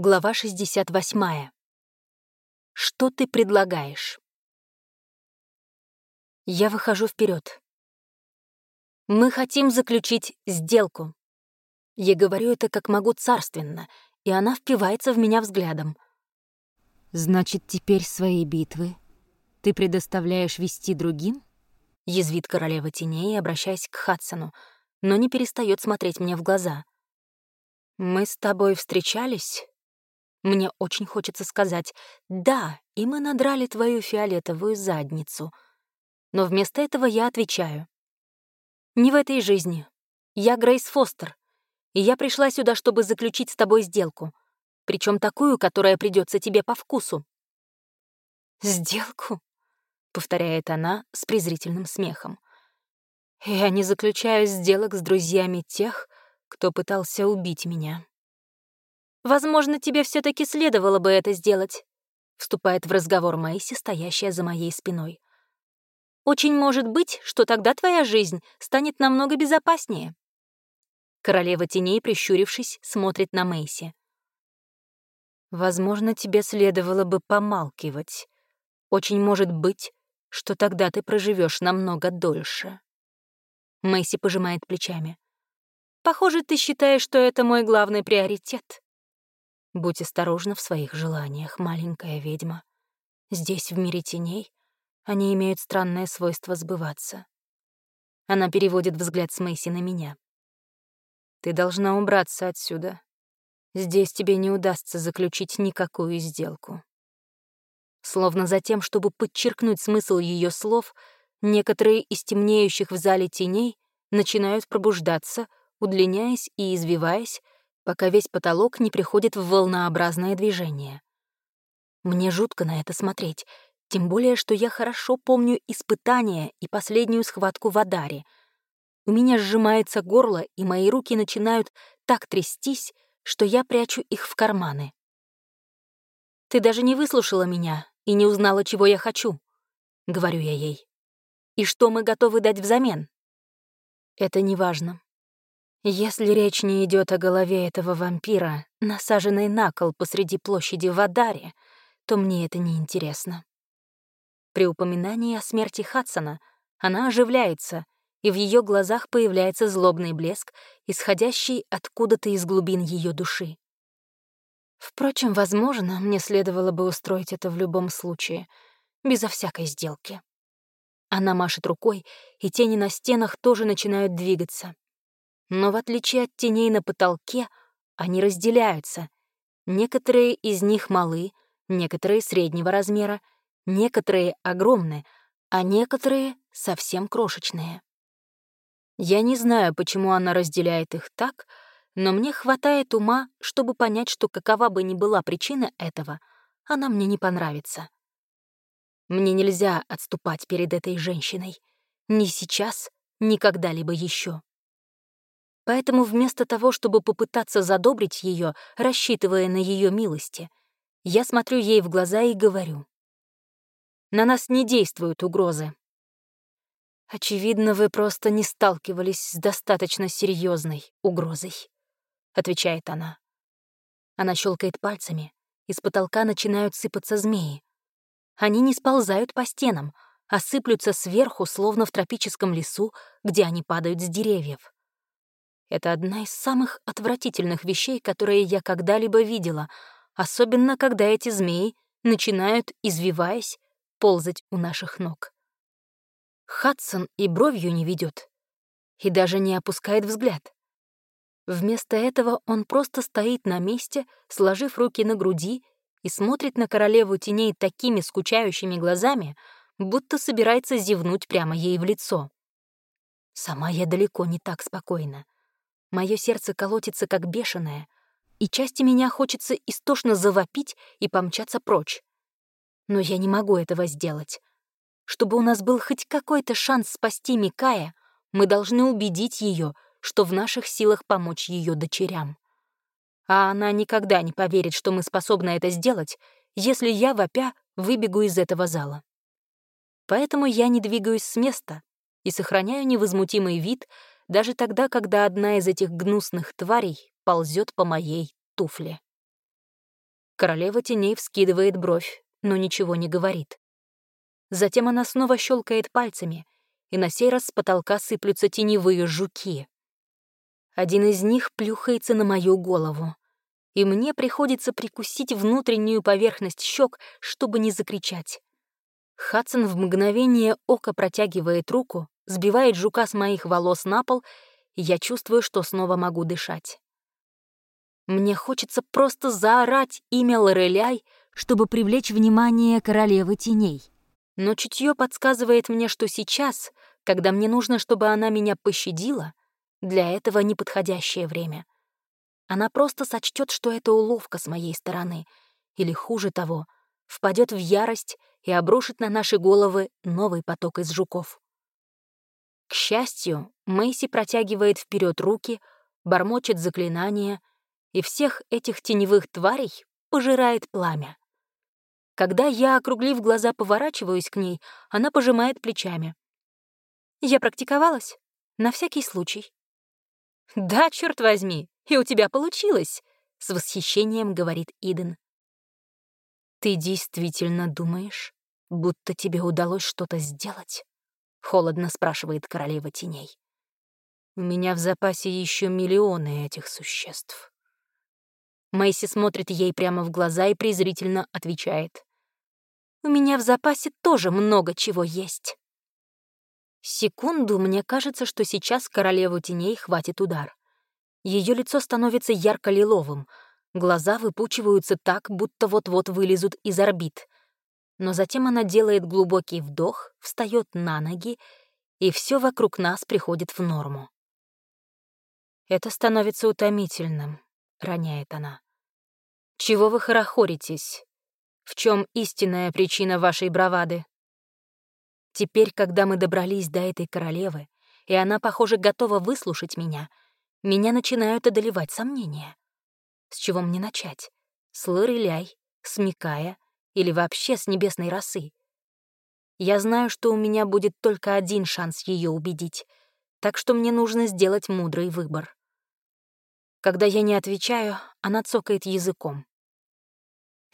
Глава 68. Что ты предлагаешь? Я выхожу вперед. Мы хотим заключить сделку. Я говорю это как могу царственно, и она впивается в меня взглядом. Значит, теперь свои битвы ты предоставляешь вести другим? Язвит королева теней, обращаясь к Хадсону, но не перестает смотреть мне в глаза. Мы с тобой встречались? Мне очень хочется сказать «да», и мы надрали твою фиолетовую задницу. Но вместо этого я отвечаю. «Не в этой жизни. Я Грейс Фостер, и я пришла сюда, чтобы заключить с тобой сделку, причем такую, которая придется тебе по вкусу». «Сделку?» — повторяет она с презрительным смехом. «Я не заключаю сделок с друзьями тех, кто пытался убить меня». Возможно, тебе все таки следовало бы это сделать», — вступает в разговор Мэйси, стоящая за моей спиной. «Очень может быть, что тогда твоя жизнь станет намного безопаснее». Королева теней, прищурившись, смотрит на Мэйси. «Возможно, тебе следовало бы помалкивать. Очень может быть, что тогда ты проживешь намного дольше». Мэйси пожимает плечами. «Похоже, ты считаешь, что это мой главный приоритет». Будь осторожна в своих желаниях, маленькая ведьма. Здесь, в мире теней, они имеют странное свойство сбываться. Она переводит взгляд с Мэйси на меня. Ты должна убраться отсюда. Здесь тебе не удастся заключить никакую сделку. Словно за тем, чтобы подчеркнуть смысл ее слов, некоторые из темнеющих в зале теней начинают пробуждаться, удлиняясь и извиваясь, пока весь потолок не приходит в волнообразное движение. Мне жутко на это смотреть, тем более, что я хорошо помню испытания и последнюю схватку в Адаре. У меня сжимается горло, и мои руки начинают так трястись, что я прячу их в карманы. «Ты даже не выслушала меня и не узнала, чего я хочу», — говорю я ей. «И что мы готовы дать взамен?» «Это неважно. Если речь не идет о голове этого вампира, насаженной на кол посреди площади в Адаре, то мне это не интересно. При упоминании о смерти Хадсона она оживляется, и в ее глазах появляется злобный блеск, исходящий откуда-то из глубин ее души. Впрочем, возможно, мне следовало бы устроить это в любом случае, безо всякой сделки. Она машет рукой, и тени на стенах тоже начинают двигаться. Но в отличие от теней на потолке, они разделяются. Некоторые из них малы, некоторые среднего размера, некоторые огромные, а некоторые совсем крошечные. Я не знаю, почему она разделяет их так, но мне хватает ума, чтобы понять, что какова бы ни была причина этого, она мне не понравится. Мне нельзя отступать перед этой женщиной. Ни сейчас, ни когда-либо еще. Поэтому вместо того, чтобы попытаться задобрить ее, рассчитывая на ее милости, я смотрю ей в глаза и говорю. На нас не действуют угрозы. «Очевидно, вы просто не сталкивались с достаточно серьезной угрозой», — отвечает она. Она щелкает пальцами, из потолка начинают сыпаться змеи. Они не сползают по стенам, а сыплются сверху, словно в тропическом лесу, где они падают с деревьев. Это одна из самых отвратительных вещей, которые я когда-либо видела, особенно когда эти змеи начинают, извиваясь, ползать у наших ног. Хадсон и бровью не ведет, и даже не опускает взгляд. Вместо этого он просто стоит на месте, сложив руки на груди, и смотрит на королеву теней такими скучающими глазами, будто собирается зевнуть прямо ей в лицо. Сама я далеко не так спокойна. Мое сердце колотится как бешеное, и части меня хочется истошно завопить и помчаться прочь. Но я не могу этого сделать. Чтобы у нас был хоть какой-то шанс спасти Микая, мы должны убедить ее, что в наших силах помочь ее дочерям. А она никогда не поверит, что мы способны это сделать, если я, вопя, выбегу из этого зала. Поэтому я не двигаюсь с места и сохраняю невозмутимый вид, даже тогда, когда одна из этих гнусных тварей ползет по моей туфле. Королева теней вскидывает бровь, но ничего не говорит. Затем она снова щелкает пальцами, и на сей раз с потолка сыплются теневые жуки. Один из них плюхается на мою голову, и мне приходится прикусить внутреннюю поверхность щек, чтобы не закричать. Хадсон в мгновение ока протягивает руку, сбивает жука с моих волос на пол, и я чувствую, что снова могу дышать. Мне хочется просто заорать имя Лореляй, чтобы привлечь внимание королевы теней. Но чутье подсказывает мне, что сейчас, когда мне нужно, чтобы она меня пощадила, для этого неподходящее время. Она просто сочтет, что это уловка с моей стороны, или, хуже того, впадет в ярость и обрушит на наши головы новый поток из жуков. К счастью, Мэйси протягивает вперед руки, бормочет заклинания, и всех этих теневых тварей пожирает пламя. Когда я, округлив глаза, поворачиваюсь к ней, она пожимает плечами. Я практиковалась. На всякий случай. «Да, черт возьми, и у тебя получилось!» — с восхищением говорит Иден. «Ты действительно думаешь, будто тебе удалось что-то сделать?» — холодно спрашивает королева теней. «У меня в запасе еще миллионы этих существ». Мэйси смотрит ей прямо в глаза и презрительно отвечает. У меня в запасе тоже много чего есть. Секунду мне кажется, что сейчас королеву теней хватит удар. Ее лицо становится ярко-лиловым, глаза выпучиваются так, будто вот-вот вылезут из орбит. Но затем она делает глубокий вдох, встает на ноги, и все вокруг нас приходит в норму. «Это становится утомительным», — роняет она. «Чего вы хорохоритесь? В чем истинная причина вашей бравады? Теперь, когда мы добрались до этой королевы, и она, похоже, готова выслушать меня, меня начинают одолевать сомнения. С чего мне начать? С Лореляй, с Микая или вообще с небесной росы? Я знаю, что у меня будет только один шанс ее убедить, так что мне нужно сделать мудрый выбор. Когда я не отвечаю, она цокает языком.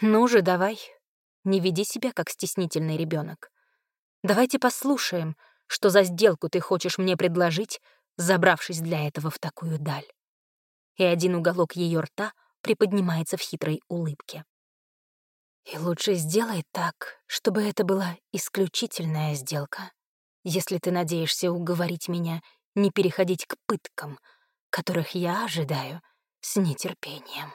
«Ну же, давай, не веди себя как стеснительный ребенок. Давайте послушаем, что за сделку ты хочешь мне предложить, забравшись для этого в такую даль». И один уголок ее рта приподнимается в хитрой улыбке. «И лучше сделай так, чтобы это была исключительная сделка, если ты надеешься уговорить меня не переходить к пыткам, которых я ожидаю с нетерпением».